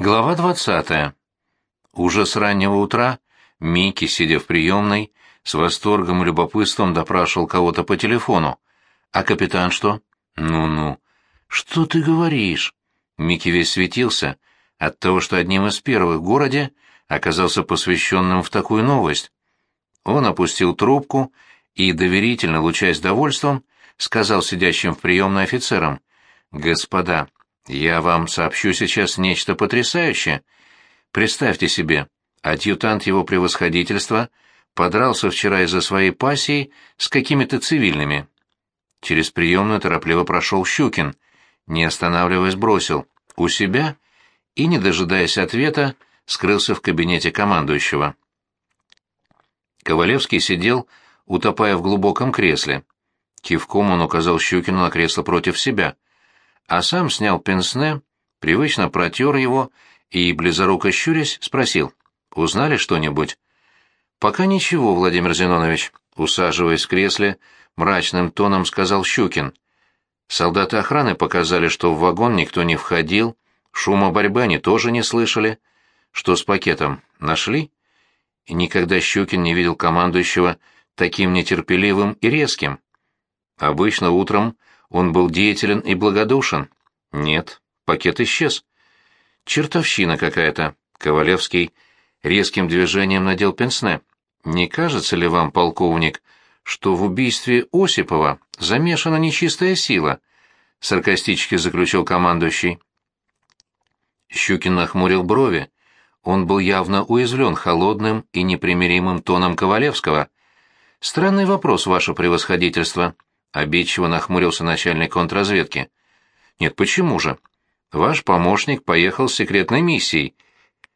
Глава двадцатая. Уже с раннего утра Микки, сидя в приемной, с восторгом и любопытством допрашивал кого-то по телефону. «А капитан что?» «Ну-ну». «Что ты говоришь?» Микки весь светился от того, что одним из первых в городе оказался посвященным в такую новость. Он опустил трубку и, доверительно лучаясь довольством, сказал сидящим в приемной офицерам, «Господа, я вам сообщу сейчас нечто потрясающее. Представьте себе, адъютант его превосходительства подрался вчера из-за своей пассии с какими-то цивильными». Через приемную торопливо прошел Щукин, не останавливаясь бросил «У себя?» и, не дожидаясь ответа, скрылся в кабинете командующего. Ковалевский сидел, утопая в глубоком кресле. Кивком он указал Щукину на кресло против себя, а сам снял пенсне, привычно протер его и, близоруко щурясь, спросил, «Узнали что-нибудь?» «Пока ничего, Владимир Зинонович», — усаживаясь в кресле, мрачным тоном сказал Щукин. «Солдаты охраны показали, что в вагон никто не входил, шума борьбы они тоже не слышали. Что с пакетом? Нашли?» И никогда Щукин не видел командующего таким нетерпеливым и резким. Обычно утром он был деятелен и благодушен. Нет, пакет исчез. Чертовщина какая-то. Ковалевский резким движением надел пенсне. Не кажется ли вам, полковник, что в убийстве Осипова замешана нечистая сила? Саркастически заключил командующий. Щукин нахмурил брови. Он был явно уязвлен холодным и непримиримым тоном Ковалевского. «Странный вопрос, ваше превосходительство», — обидчиво нахмурился начальник контрразведки. «Нет, почему же? Ваш помощник поехал с секретной миссией,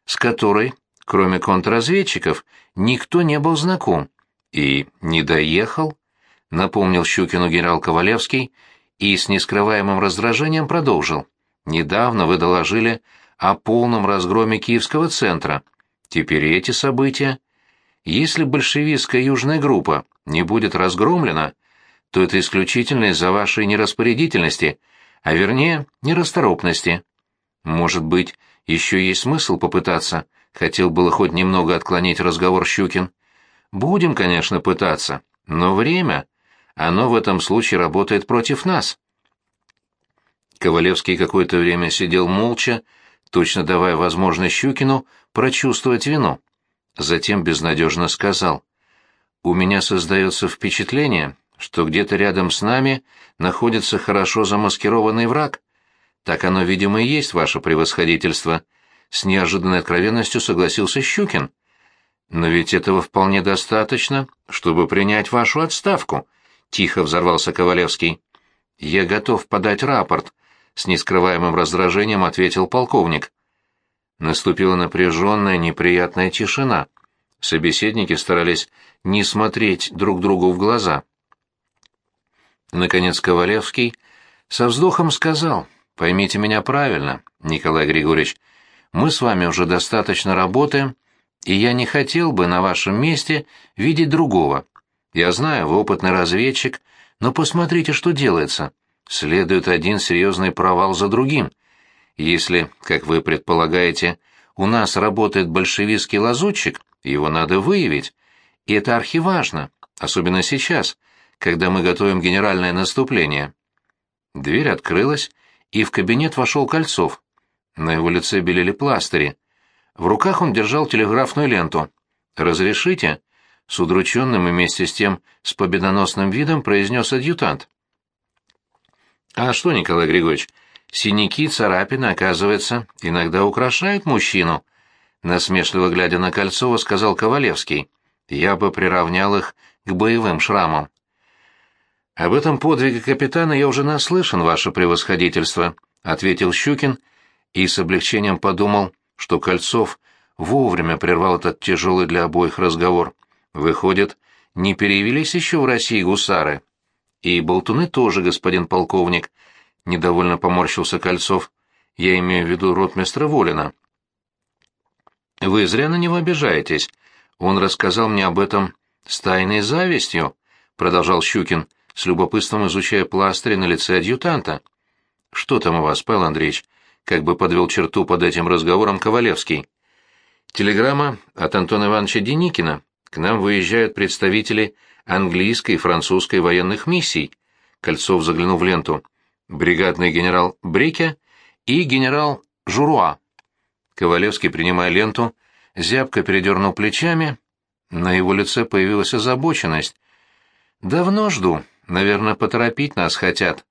с которой, кроме контрразведчиков, никто не был знаком. И не доехал?» — напомнил Щукину генерал Ковалевский и с нескрываемым раздражением продолжил. «Недавно вы доложили о полном разгроме Киевского центра. Теперь эти события. Если большевистская южная группа не будет разгромлена, то это исключительно из-за вашей нераспорядительности, а вернее, нерасторопности. Может быть, еще есть смысл попытаться, хотел было хоть немного отклонить разговор Щукин. Будем, конечно, пытаться, но время, оно в этом случае работает против нас. Ковалевский какое-то время сидел молча, точно давая возможность Щукину прочувствовать вину. Затем безнадежно сказал, «У меня создается впечатление, что где-то рядом с нами находится хорошо замаскированный враг. Так оно, видимо, и есть ваше превосходительство». С неожиданной откровенностью согласился Щукин. «Но ведь этого вполне достаточно, чтобы принять вашу отставку», — тихо взорвался Ковалевский. «Я готов подать рапорт», с нескрываемым раздражением ответил полковник. Наступила напряженная, неприятная тишина. Собеседники старались не смотреть друг другу в глаза. Наконец Ковалевский со вздохом сказал, «Поймите меня правильно, Николай Григорьевич, мы с вами уже достаточно работаем, и я не хотел бы на вашем месте видеть другого. Я знаю, вы опытный разведчик, но посмотрите, что делается следует один серьезный провал за другим. Если, как вы предполагаете, у нас работает большевистский лазутчик, его надо выявить. И это архиважно, особенно сейчас, когда мы готовим генеральное наступление. Дверь открылась, и в кабинет вошел Кольцов. На его лице белели пластыри. В руках он держал телеграфную ленту. «Разрешите?» — с удрученным и вместе с тем с победоносным видом произнес адъютант. А что, Николай Григорьевич, синяки, царапины, оказывается, иногда украшают мужчину? Насмешливо глядя на Кольцова, сказал Ковалевский. Я бы приравнял их к боевым шрамам. Об этом подвиге капитана я уже наслышан, ваше превосходительство, ответил Щукин и с облегчением подумал, что Кольцов вовремя прервал этот тяжелый для обоих разговор. Выходит, не перевелись еще в России гусары. И болтуны тоже, господин полковник, — недовольно поморщился Кольцов. Я имею в виду ротмистра Волина. Вы зря на него обижаетесь. Он рассказал мне об этом с тайной завистью, — продолжал Щукин, с любопытством изучая пластыри на лице адъютанта. Что там у вас, Павел Андреевич? как бы подвел черту под этим разговором Ковалевский. Телеграмма от Антона Ивановича Деникина. К нам выезжают представители английской и французской военных миссий. Кольцов заглянул в ленту. Бригадный генерал Брике и генерал Журуа. Ковалевский, принимая ленту, зябко передернул плечами. На его лице появилась озабоченность. «Давно жду. Наверное, поторопить нас хотят».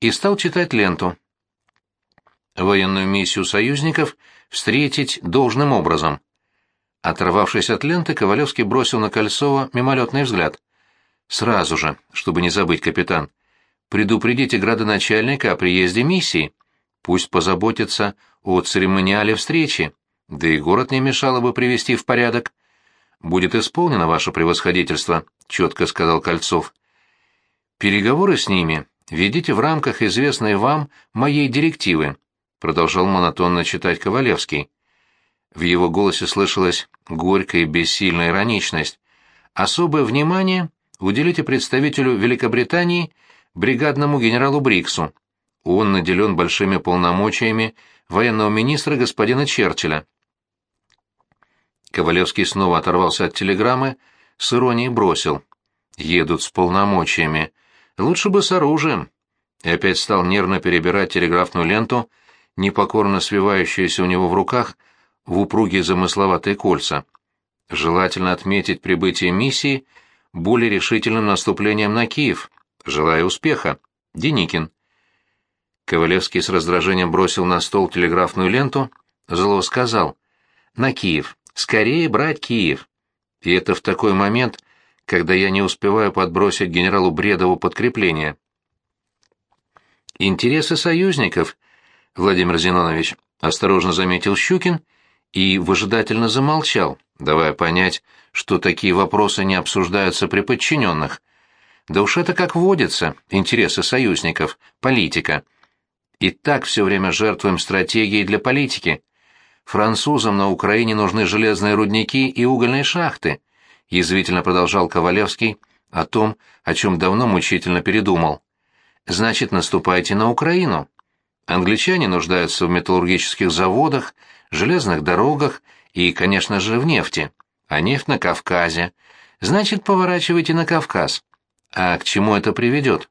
И стал читать ленту. Военную миссию союзников встретить должным образом. Оторвавшись от ленты, Ковалевский бросил на Кольцова мимолетный взгляд. «Сразу же, чтобы не забыть, капитан, предупредите градоначальника о приезде миссии. Пусть позаботится о церемониале встречи, да и город не мешало бы привести в порядок. «Будет исполнено ваше превосходительство», — четко сказал Кольцов. «Переговоры с ними ведите в рамках известной вам моей директивы», — продолжал монотонно читать Ковалевский. В его голосе слышалась горькая и бессильная ироничность. «Особое внимание уделите представителю Великобритании бригадному генералу Бриксу. Он наделен большими полномочиями военного министра господина Черчилля. Ковалевский снова оторвался от телеграммы, с иронией бросил. «Едут с полномочиями. Лучше бы с оружием». И опять стал нервно перебирать телеграфную ленту, непокорно свивающуюся у него в руках в упругие замысловатые кольца. Желательно отметить прибытие миссии более решительным наступлением на Киев. Желаю успеха. Деникин. Ковалевский с раздражением бросил на стол телеграфную ленту, зло сказал. «На Киев. Скорее брать Киев. И это в такой момент, когда я не успеваю подбросить генералу Бредову подкрепление. Интересы союзников, Владимир Зинонович, осторожно заметил Щукин и выжидательно замолчал, давая понять, что такие вопросы не обсуждаются при подчиненных. Да уж это как водится, интересы союзников, политика. И так все время жертвуем стратегией для политики. Французам на Украине нужны железные рудники и угольные шахты, язвительно продолжал Ковалевский о том, о чем давно мучительно передумал. Значит, наступайте на Украину. Англичане нуждаются в металлургических заводах, железных дорогах и, конечно же, в нефти. А нефть на Кавказе. Значит, поворачивайте на Кавказ. А к чему это приведет?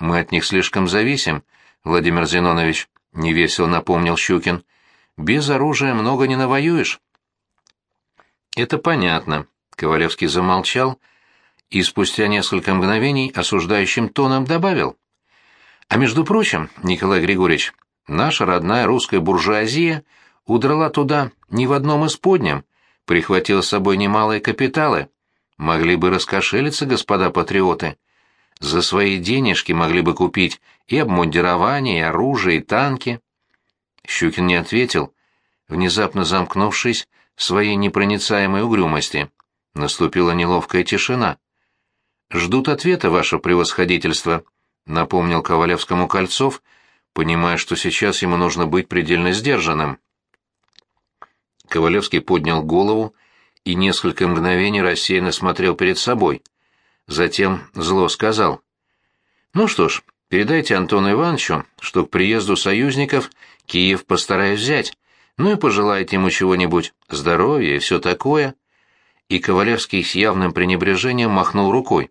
Мы от них слишком зависим, Владимир Зинонович, невесело напомнил Щукин. Без оружия много не навоюешь. Это понятно. Ковалевский замолчал и спустя несколько мгновений осуждающим тоном добавил. А между прочим, Николай Григорьевич, наша родная русская буржуазия удрала туда не в одном из подням, прихватила с собой немалые капиталы. Могли бы раскошелиться, господа патриоты. За свои денежки могли бы купить и обмундирование, и оружие, и танки. Щукин не ответил, внезапно замкнувшись в своей непроницаемой угрюмости. Наступила неловкая тишина. «Ждут ответа, ваше превосходительство», — напомнил Ковалевскому Кольцов, понимая, что сейчас ему нужно быть предельно сдержанным. Ковалевский поднял голову и несколько мгновений рассеянно смотрел перед собой. Затем зло сказал. «Ну что ж, передайте Антону Ивановичу, что к приезду союзников Киев постараюсь взять. Ну и пожелайте ему чего-нибудь, здоровья и все такое». И Ковалевский с явным пренебрежением махнул рукой.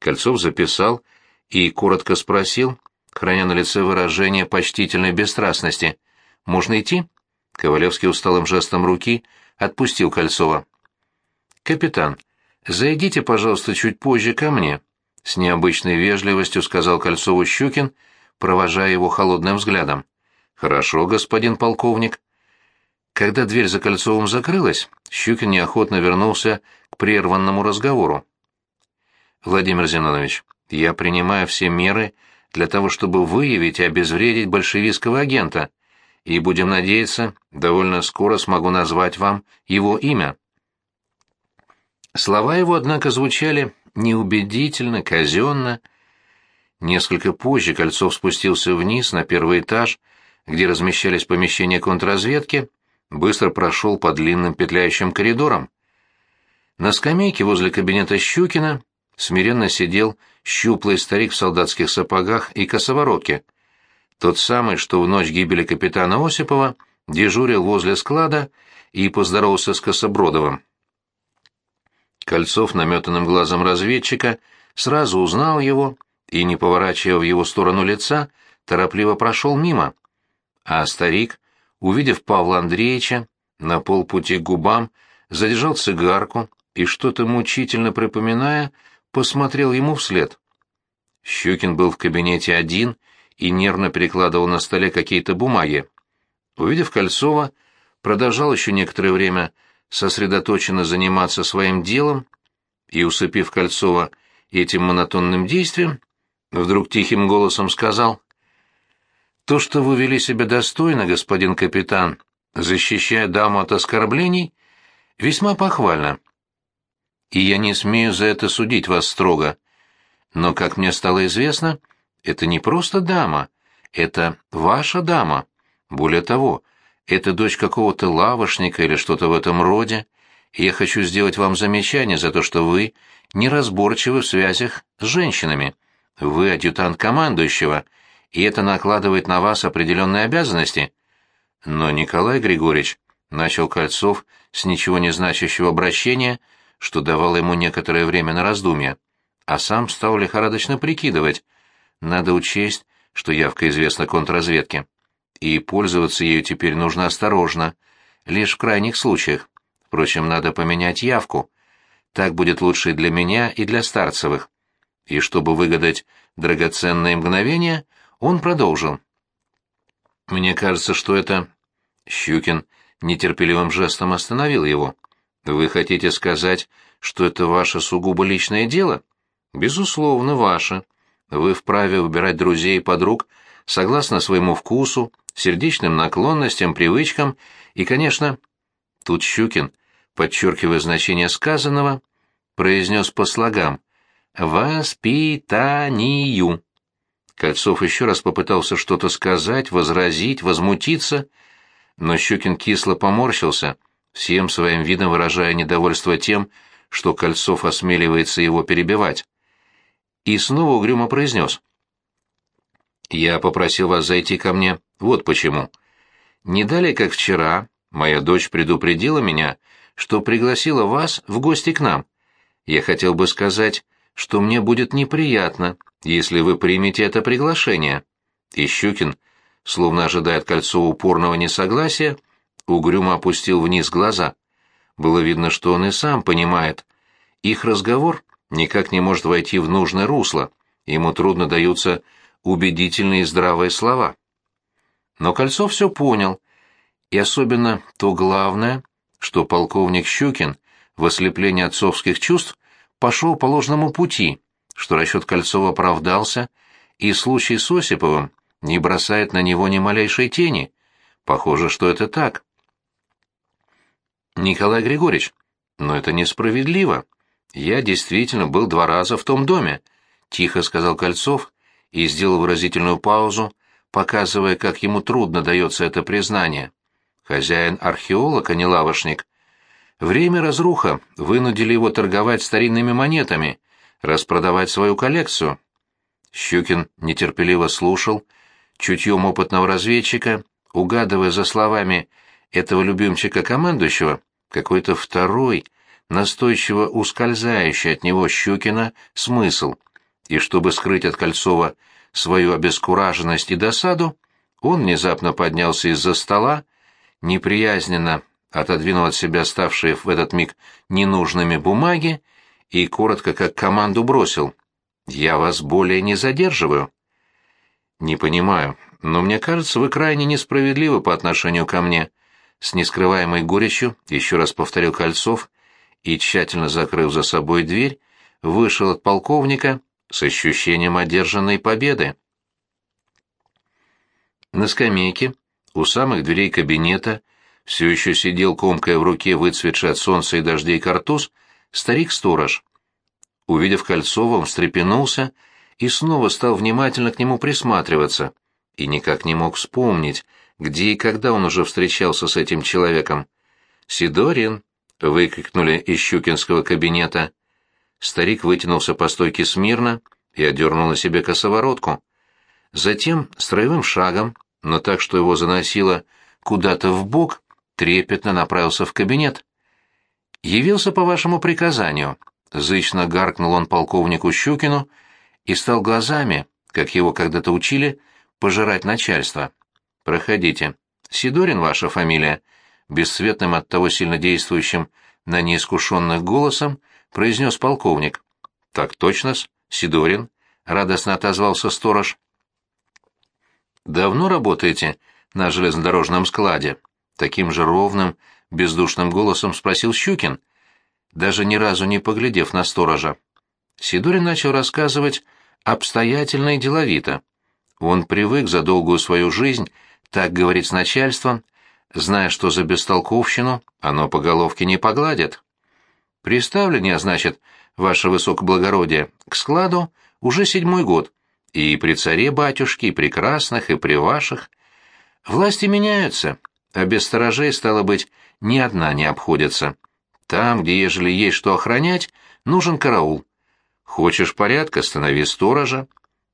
Кольцов записал и коротко спросил, храня на лице выражение почтительной бесстрастности. «Можно идти?» Ковалевский усталым жестом руки отпустил Кольцова. «Капитан, зайдите, пожалуйста, чуть позже ко мне», — с необычной вежливостью сказал Кольцову Щукин, провожая его холодным взглядом. «Хорошо, господин полковник». Когда дверь за Кольцовым закрылась, Щукин неохотно вернулся к прерванному разговору. «Владимир Зинонович, я принимаю все меры для того, чтобы выявить и обезвредить большевистского агента, и, будем надеяться, довольно скоро смогу назвать вам его имя». Слова его, однако, звучали неубедительно, казенно. Несколько позже Кольцов спустился вниз на первый этаж, где размещались помещения контрразведки, быстро прошел по длинным петляющим коридорам. На скамейке возле кабинета Щукина смиренно сидел щуплый старик в солдатских сапогах и косоворотке. Тот самый, что в ночь гибели капитана Осипова дежурил возле склада и поздоровался с Кособродовым. Кольцов наметанным глазом разведчика сразу узнал его и, не поворачивая в его сторону лица, торопливо прошел мимо. А старик, увидев Павла Андреевича, на полпути к губам, задержал цигарку и, что-то мучительно припоминая, посмотрел ему вслед. Щукин был в кабинете один и нервно перекладывал на столе какие-то бумаги. Увидев Кольцова, продолжал еще некоторое время сосредоточенно заниматься своим делом и, усыпив Кольцова этим монотонным действием, вдруг тихим голосом сказал, «То, что вы вели себя достойно, господин капитан, защищая даму от оскорблений, весьма похвально. И я не смею за это судить вас строго. Но, как мне стало известно, это не просто дама, это ваша дама. Более того, это дочь какого-то лавошника или что-то в этом роде, и я хочу сделать вам замечание за то, что вы неразборчивы в связях с женщинами. Вы адъютант командующего, и это накладывает на вас определенные обязанности. Но Николай Григорьевич начал Кольцов с ничего не значащего обращения, что давало ему некоторое время на раздумье, а сам стал лихорадочно прикидывать. Надо учесть, что явка известна контрразведке и пользоваться ею теперь нужно осторожно, лишь в крайних случаях. Впрочем, надо поменять явку. Так будет лучше и для меня, и для Старцевых. И чтобы выгадать драгоценные мгновения, он продолжил. «Мне кажется, что это...» Щукин нетерпеливым жестом остановил его. «Вы хотите сказать, что это ваше сугубо личное дело?» «Безусловно, ваше. Вы вправе выбирать друзей и подруг согласно своему вкусу, сердечным наклонностям, привычкам и, конечно, тут Щукин, подчеркивая значение сказанного, произнес по слогам «воспитанию». Кольцов еще раз попытался что-то сказать, возразить, возмутиться, но Щукин кисло поморщился, всем своим видом выражая недовольство тем, что Кольцов осмеливается его перебивать. И снова угрюмо произнес. «Я попросил вас зайти ко мне вот почему. Не далее, как вчера, моя дочь предупредила меня, что пригласила вас в гости к нам. Я хотел бы сказать, что мне будет неприятно, если вы примете это приглашение. И Щукин, словно ожидая от Кольцова упорного несогласия, угрюмо опустил вниз глаза. Было видно, что он и сам понимает. Их разговор никак не может войти в нужное русло, ему трудно даются убедительные и здравые слова. Но Кольцов все понял, и особенно то главное, что полковник Щукин в ослеплении отцовских чувств пошел по ложному пути, что расчет Кольцова оправдался, и случай с Осиповым не бросает на него ни малейшей тени. Похоже, что это так. Николай Григорьевич, но это несправедливо. Я действительно был два раза в том доме, тихо сказал Кольцов и сделал выразительную паузу, показывая, как ему трудно дается это признание. Хозяин археолог, а не лавошник. Время разруха вынудили его торговать старинными монетами, распродавать свою коллекцию. Щукин нетерпеливо слушал, чутьем опытного разведчика, угадывая за словами этого любимчика командующего, какой-то второй, настойчиво ускользающий от него Щукина, смысл. И чтобы скрыть от Кольцова свою обескураженность и досаду, он внезапно поднялся из-за стола, неприязненно отодвинул от себя ставшие в этот миг ненужными бумаги и коротко как команду бросил. «Я вас более не задерживаю». «Не понимаю, но мне кажется, вы крайне несправедливы по отношению ко мне», с нескрываемой горечью еще раз повторил Кольцов и, тщательно закрыв за собой дверь, вышел от полковника с ощущением одержанной победы. На скамейке, у самых дверей кабинета, все еще сидел, комкая в руке выцветший от солнца и дождей картуз, старик-сторож. Увидев Кольцова, он встрепенулся и снова стал внимательно к нему присматриваться, и никак не мог вспомнить, где и когда он уже встречался с этим человеком. «Сидорин!» — выкрикнули из щукинского кабинета. Старик вытянулся по стойке смирно и одернул на себе косоворотку. Затем строевым шагом, но так, что его заносило куда-то в бок, трепетно направился в кабинет. «Явился по вашему приказанию», — зычно гаркнул он полковнику Щукину и стал глазами, как его когда-то учили, пожирать начальство. «Проходите. Сидорин ваша фамилия?» Бесцветным от того сильно действующим на неискушенных голосом произнес полковник. «Так точно-с, Сидорин», — радостно отозвался сторож. «Давно работаете на железнодорожном складе?» Таким же ровным, бездушным голосом спросил Щукин, даже ни разу не поглядев на сторожа. Сидорин начал рассказывать обстоятельно и деловито. Он привык за долгую свою жизнь так говорить с начальством, зная, что за бестолковщину оно по головке не погладит. Приставление, значит, ваше высокоблагородие, к складу уже седьмой год, и при царе-батюшке, и при красных, и при ваших. Власти меняются, а без сторожей, стало быть, ни одна не обходится. Там, где, ежели есть что охранять, нужен караул. Хочешь порядка, станови сторожа.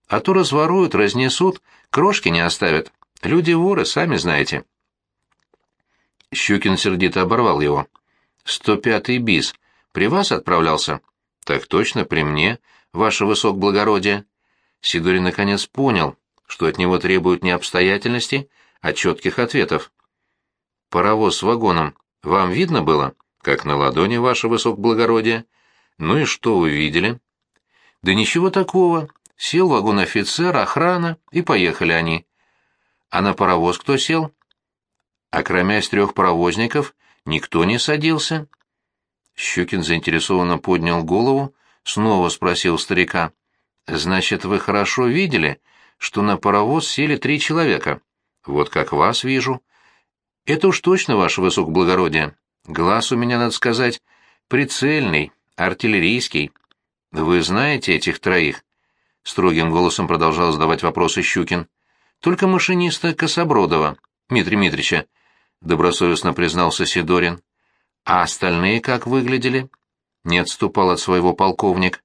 А то разворуют, разнесут, крошки не оставят. Люди-воры, сами знаете. Щукин сердито оборвал его. «Сто пятый бис. При вас отправлялся?» «Так точно, при мне, ваше высокоблагородие». Сидорин наконец понял, что от него требуют не обстоятельности, а четких ответов. «Паровоз с вагоном. Вам видно было?» «Как на ладони, ваше высокоблагородие». «Ну и что вы видели?» «Да ничего такого. Сел вагон офицер, охрана, и поехали они». «А на паровоз кто сел?» «А кроме трех паровозников никто не садился». Щукин заинтересованно поднял голову, снова спросил старика. «Значит, вы хорошо видели, что на паровоз сели три человека? Вот как вас вижу». «Это уж точно, ваше высокоблагородие. Глаз у меня, надо сказать, прицельный, артиллерийский. Вы знаете этих троих?» Строгим голосом продолжал задавать вопросы Щукин. «Только машиниста Кособродова, Дмитрия Митрича», — добросовестно признался Сидорин. «А остальные как выглядели?» — не отступал от своего полковник.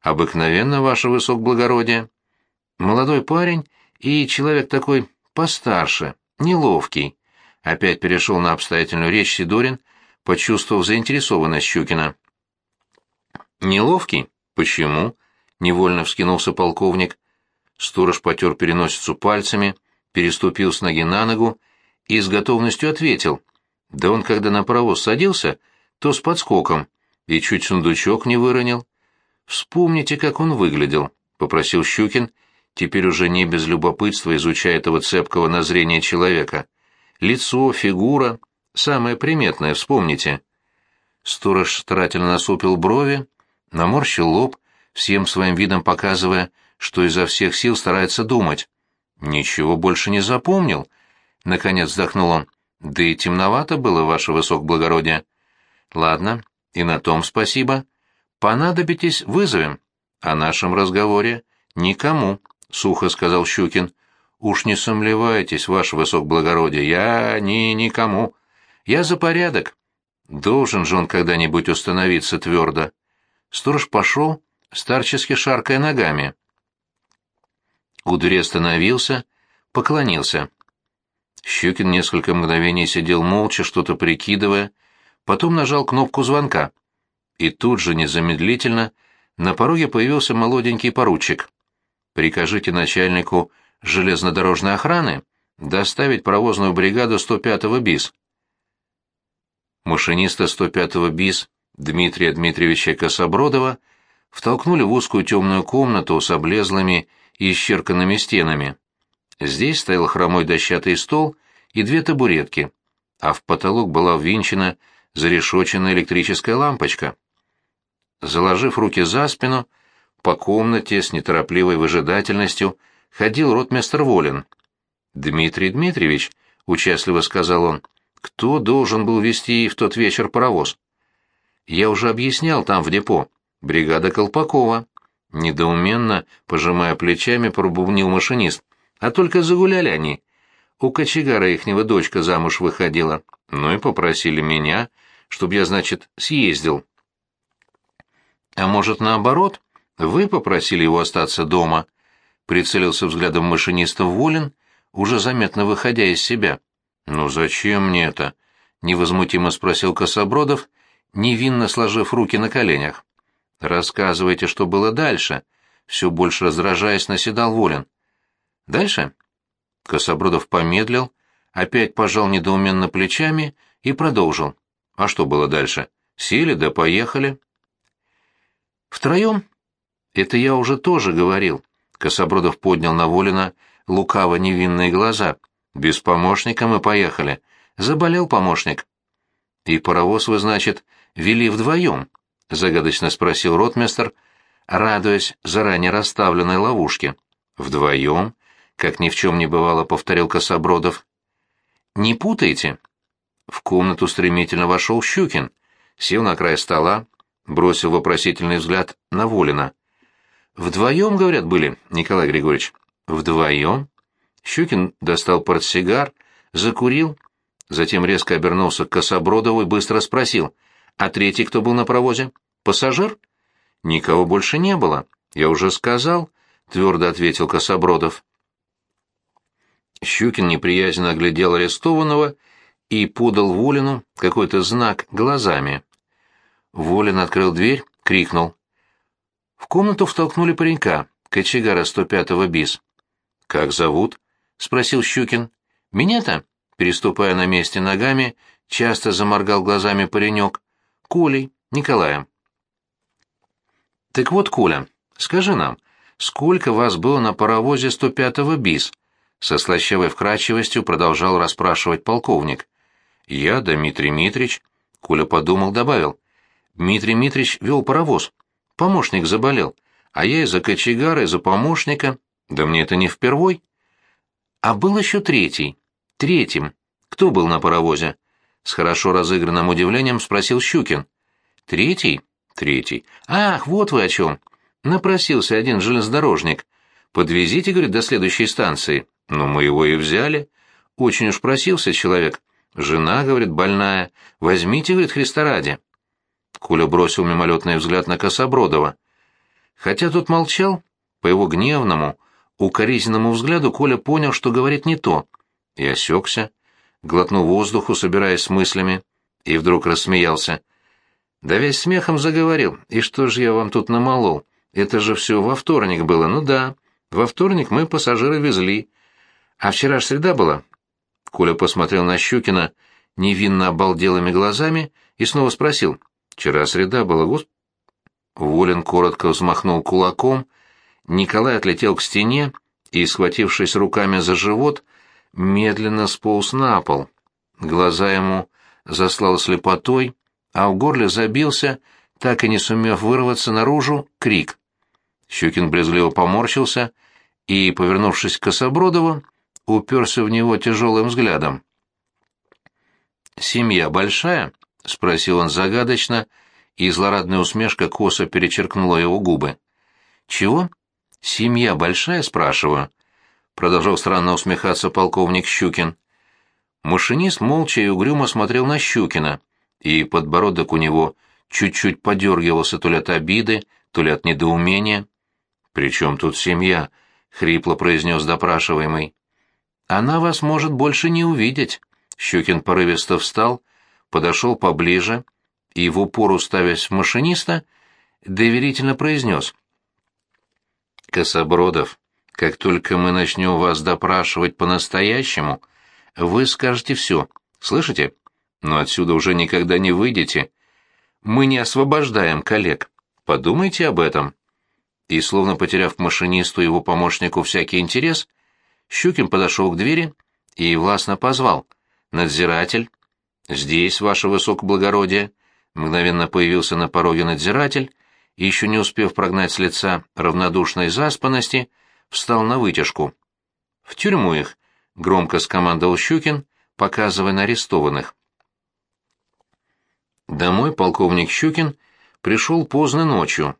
«Обыкновенно, ваше высокоблагородие. Молодой парень и человек такой постарше, неловкий». Опять перешел на обстоятельную речь Сидорин, почувствовав заинтересованность Щукина. «Неловкий? Почему?» — невольно вскинулся полковник. Сторож потер переносицу пальцами, переступил с ноги на ногу и с готовностью ответил. «Да он, когда на паровоз садился, то с подскоком, и чуть сундучок не выронил. Вспомните, как он выглядел», — попросил Щукин, теперь уже не без любопытства изучая этого цепкого на человека. «Лицо, фигура, самое приметное, вспомните». Сторож старательно насупил брови, наморщил лоб, всем своим видом показывая, что изо всех сил старается думать. «Ничего больше не запомнил», — наконец вздохнул он. «Да и темновато было, ваше высокоблагородие». «Ладно, и на том спасибо. Понадобитесь, вызовем. О нашем разговоре никому», — сухо сказал Щукин. «Уж не сомневайтесь, ваше высокоблагородие, я ни никому. Я за порядок. Должен же он когда-нибудь установиться твердо». Сторож пошел, старчески шаркая ногами. У двери остановился, поклонился. Щукин несколько мгновений сидел молча, что-то прикидывая, потом нажал кнопку звонка. И тут же, незамедлительно, на пороге появился молоденький поручик. «Прикажите начальнику железнодорожной охраны доставить паровозную бригаду 105-го БИС». Машиниста 105-го БИС Дмитрия Дмитриевича Кособродова втолкнули в узкую темную комнату с облезлыми и исчерканными стенами. Здесь стоял хромой дощатый стол и две табуретки, а в потолок была ввинчена зарешоченная электрическая лампочка. Заложив руки за спину, по комнате с неторопливой выжидательностью ходил ротмистер Волин. «Дмитрий Дмитриевич», — участливо сказал он, — «кто должен был вести в тот вечер паровоз?» «Я уже объяснял там, в депо бригада Колпакова. Недоуменно, пожимая плечами, пробубнил машинист. А только загуляли они. У кочегара ихнего дочка замуж выходила. Ну и попросили меня, чтобы я, значит, съездил. А может, наоборот, вы попросили его остаться дома? Прицелился взглядом машиниста Волин, уже заметно выходя из себя. «Ну зачем мне это?» — невозмутимо спросил Кособродов, невинно сложив руки на коленях. «Рассказывайте, что было дальше», — все больше раздражаясь, наседал Волин. «Дальше?» Кособродов помедлил, опять пожал недоуменно плечами и продолжил. «А что было дальше? Сели да поехали». «Втроем?» «Это я уже тоже говорил». Кособродов поднял на Волина лукаво невинные глаза. «Без помощника мы поехали. Заболел помощник». «И паровоз вы, значит, вели вдвоем?» — загадочно спросил ротмистр, радуясь заранее расставленной ловушке. «Вдвоем?» — как ни в чем не бывало, повторил Кособродов. «Не путайте». В комнату стремительно вошел Щукин, сел на край стола, бросил вопросительный взгляд на Волина. «Вдвоем, говорят, были, Николай Григорьевич?» «Вдвоем?» Щукин достал портсигар, закурил, затем резко обернулся к Кособродову и быстро спросил, «А третий кто был на провозе? Пассажир?» «Никого больше не было. Я уже сказал», — твердо ответил Кособродов. Щукин неприязненно оглядел арестованного и подал Волину какой-то знак глазами. Волин открыл дверь, крикнул. В комнату втолкнули паренька, кочегара 105-го БИС. «Как зовут?» — спросил Щукин. «Меня-то?» — переступая на месте ногами, часто заморгал глазами паренек. «Колей, Николаем». «Так вот, Коля, скажи нам, сколько вас было на паровозе 105-го БИС?» Со слащавой вкрадчивостью продолжал расспрашивать полковник. «Я, Дмитрий Митрич», — Коля подумал, добавил. «Дмитрий Митрич вел паровоз. Помощник заболел, а я из-за кочегара, из-за помощника. Да мне это не впервой». «А был еще третий. Третьим. Кто был на паровозе?» С хорошо разыгранным удивлением спросил Щукин. «Третий? Третий. Ах, вот вы о чем. Напросился один железнодорожник. Подвезите, говорит, до следующей станции. Ну, мы его и взяли. Очень уж просился человек. Жена, говорит, больная. Возьмите, говорит, Христа ради. Коля бросил мимолетный взгляд на Кособродова. Хотя тот молчал, по его гневному, укоризненному взгляду Коля понял, что говорит не то. И осекся, глотнул воздуху, собираясь с мыслями, и вдруг рассмеялся. Да весь смехом заговорил. И что же я вам тут намолол? Это же все во вторник было. Ну да, во вторник мы пассажира везли. А вчера ж среда была. Коля посмотрел на Щукина невинно обалделыми глазами и снова спросил. Вчера среда была, госп... Волин коротко взмахнул кулаком, Николай отлетел к стене и, схватившись руками за живот, медленно сполз на пол. Глаза ему заслал слепотой, а в горле забился, так и не сумев вырваться наружу, крик. Щукин брезгливо поморщился и, повернувшись к Кособродову, уперся в него тяжелым взглядом. «Семья большая?» — спросил он загадочно, и злорадная усмешка косо перечеркнула его губы. «Чего? Семья большая?» — спрашиваю. Продолжал странно усмехаться полковник Щукин. Машинист молча и угрюмо смотрел на Щукина, и подбородок у него чуть-чуть подергивался то ли от обиды, то ли от недоумения. «При чем тут семья?» — хрипло произнес допрашиваемый. «Она вас может больше не увидеть». Щукин порывисто встал, подошел поближе и, в упор уставясь в машиниста, доверительно произнес. «Кособродов, как только мы начнем вас допрашивать по-настоящему, вы скажете все, слышите? Но отсюда уже никогда не выйдете. Мы не освобождаем коллег. Подумайте об этом». И, словно потеряв к машинисту и его помощнику всякий интерес, Щукин подошел к двери и властно позвал. «Надзиратель!» «Здесь, ваше высокоблагородие!» Мгновенно появился на пороге надзиратель и, еще не успев прогнать с лица равнодушной заспанности, встал на вытяжку. «В тюрьму их!» — громко скомандовал Щукин, показывая на арестованных. Домой полковник Щукин пришел поздно ночью.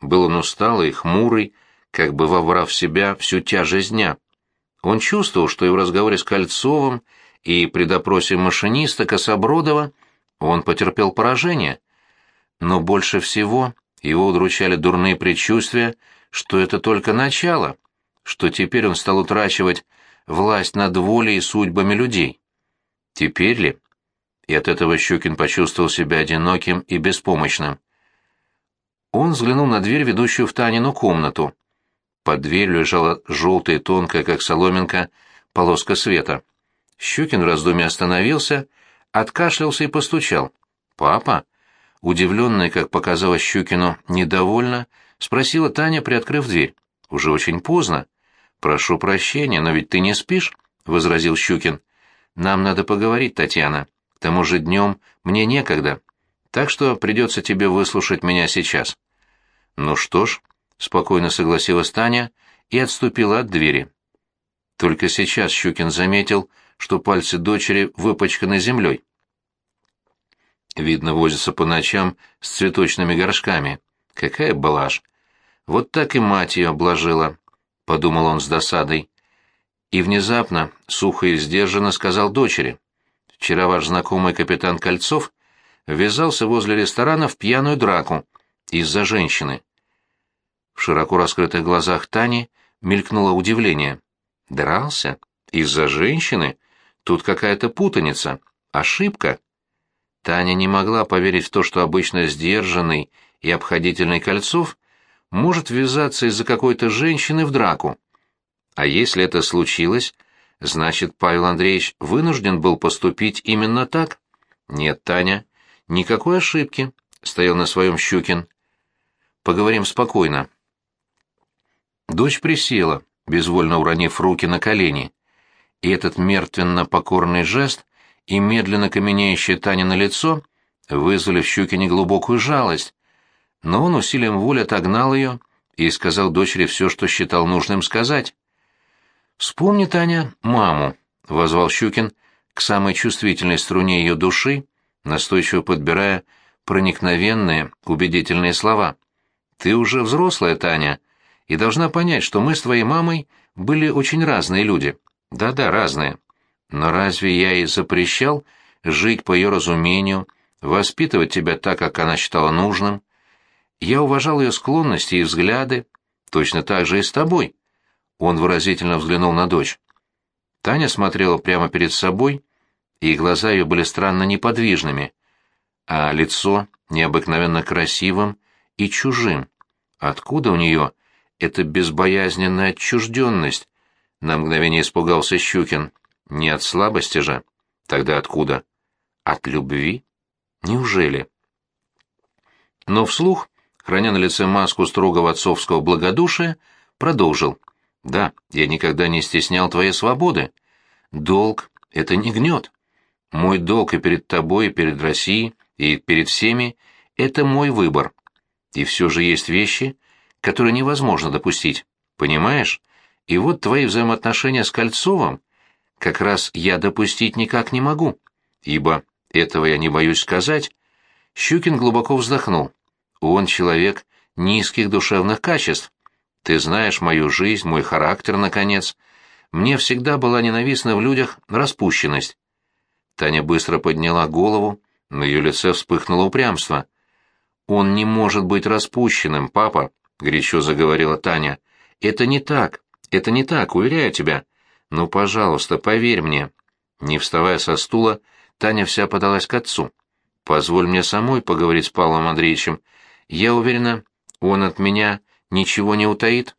Был он усталый, хмурый, как бы вобрав в себя всю тяжесть дня. Он чувствовал, что и в разговоре с Кольцовым, и при допросе машиниста Кособродова он потерпел поражение. Но больше всего его удручали дурные предчувствия, что это только начало, что теперь он стал утрачивать власть над волей и судьбами людей. Теперь ли? И от этого Щукин почувствовал себя одиноким и беспомощным. Он взглянул на дверь, ведущую в Танину комнату. Под дверью лежала желтая, тонкая, как соломинка, полоска света. Щукин в раздумье остановился, откашлялся и постучал. «Папа?» Удивленная, как показалось Щукину, недовольно, спросила Таня, приоткрыв дверь. «Уже очень поздно». «Прошу прощения, но ведь ты не спишь?» — возразил Щукин. «Нам надо поговорить, Татьяна. К тому же днем мне некогда. Так что придется тебе выслушать меня сейчас». «Ну что ж», — спокойно согласилась Таня и отступила от двери. Только сейчас Щукин заметил, что пальцы дочери выпачканы землей. Видно, возится по ночам с цветочными горшками. Какая блажь! Вот так и мать ее обложила, — подумал он с досадой. И внезапно, сухо и сдержанно сказал дочери. Вчера ваш знакомый капитан Кольцов ввязался возле ресторана в пьяную драку из-за женщины. В широко раскрытых глазах Тани мелькнуло удивление. Дрался? Из-за женщины? Тут какая-то путаница. Ошибка. Таня не могла поверить в то, что обычно сдержанный и обходительный Кольцов может ввязаться из-за какой-то женщины в драку. А если это случилось, значит, Павел Андреевич вынужден был поступить именно так? Нет, Таня, никакой ошибки, — стоял на своем Щукин. Поговорим спокойно. Дочь присела, безвольно уронив руки на колени, и этот мертвенно-покорный жест и медленно каменеющее Таня на лицо вызвали в Щукине глубокую жалость, но он усилием воли отогнал ее и сказал дочери все, что считал нужным сказать. «Вспомни, Таня, маму», — возвал Щукин к самой чувствительной струне ее души, настойчиво подбирая проникновенные, убедительные слова. «Ты уже взрослая, Таня, и должна понять, что мы с твоей мамой были очень разные люди. Да-да, разные. Но разве я ей запрещал жить по ее разумению, воспитывать тебя так, как она считала нужным? Я уважал ее склонности и взгляды, точно так же и с тобой. Он выразительно взглянул на дочь. Таня смотрела прямо перед собой, и глаза ее были странно неподвижными, а лицо необыкновенно красивым и чужим. Откуда у нее эта безбоязненная отчужденность? На мгновение испугался Щукин. Не от слабости же. Тогда откуда? От любви? Неужели? Но вслух, храня на лице маску строгого отцовского благодушия, продолжил. Да, я никогда не стеснял твоей свободы. Долг — это не гнет. Мой долг и перед тобой, и перед Россией, и перед всеми — это мой выбор. И все же есть вещи, которые невозможно допустить. Понимаешь? И вот твои взаимоотношения с Кольцовым как раз я допустить никак не могу, ибо, этого я не боюсь сказать, Щукин глубоко вздохнул. Он человек низких душевных качеств. Ты знаешь мою жизнь, мой характер, наконец. Мне всегда была ненавистна в людях распущенность. Таня быстро подняла голову, на ее лице вспыхнуло упрямство. «Он не может быть распущенным, папа», — горячо заговорила Таня. «Это не так. Это не так, уверяю тебя. Ну, пожалуйста, поверь мне. Не вставая со стула, Таня вся подалась к отцу. Позволь мне самой поговорить с Павлом Андреевичем. Я уверена, он от меня ничего не утаит.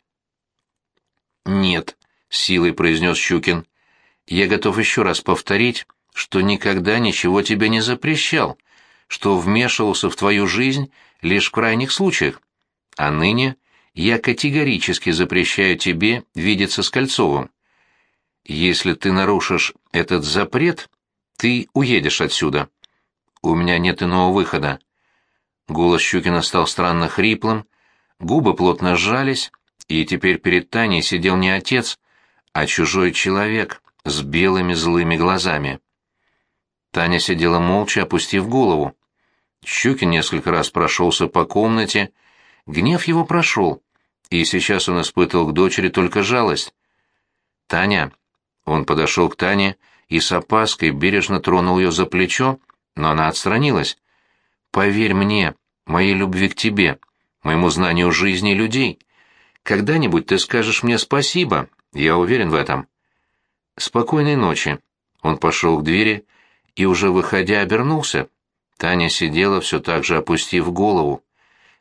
Нет, силой произнес Щукин. Я готов еще раз повторить, что никогда ничего тебе не запрещал, что вмешивался в твою жизнь лишь в крайних случаях. А ныне я категорически запрещаю тебе видеться с Кольцовым. Если ты нарушишь этот запрет, ты уедешь отсюда. У меня нет иного выхода. Голос Щукина стал странно хриплым, губы плотно сжались, и теперь перед Таней сидел не отец, а чужой человек с белыми злыми глазами. Таня сидела молча, опустив голову. Щукин несколько раз прошелся по комнате, гнев его прошел, и сейчас он испытывал к дочери только жалость. «Таня...» Он подошел к Тане и с опаской бережно тронул ее за плечо, но она отстранилась. «Поверь мне, моей любви к тебе, моему знанию жизни и людей. Когда-нибудь ты скажешь мне спасибо, я уверен в этом. Спокойной ночи. Он пошел к двери и, уже выходя, обернулся. Таня сидела все так же опустив голову.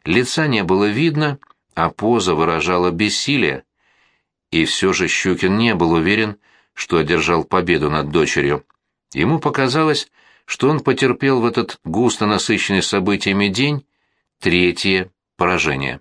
Лица не было видно, а поза выражала бессилие. И все же Щукин не был уверен, что одержал победу над дочерью. Ему показалось, что он потерпел в этот густо насыщенный событиями день третье поражение.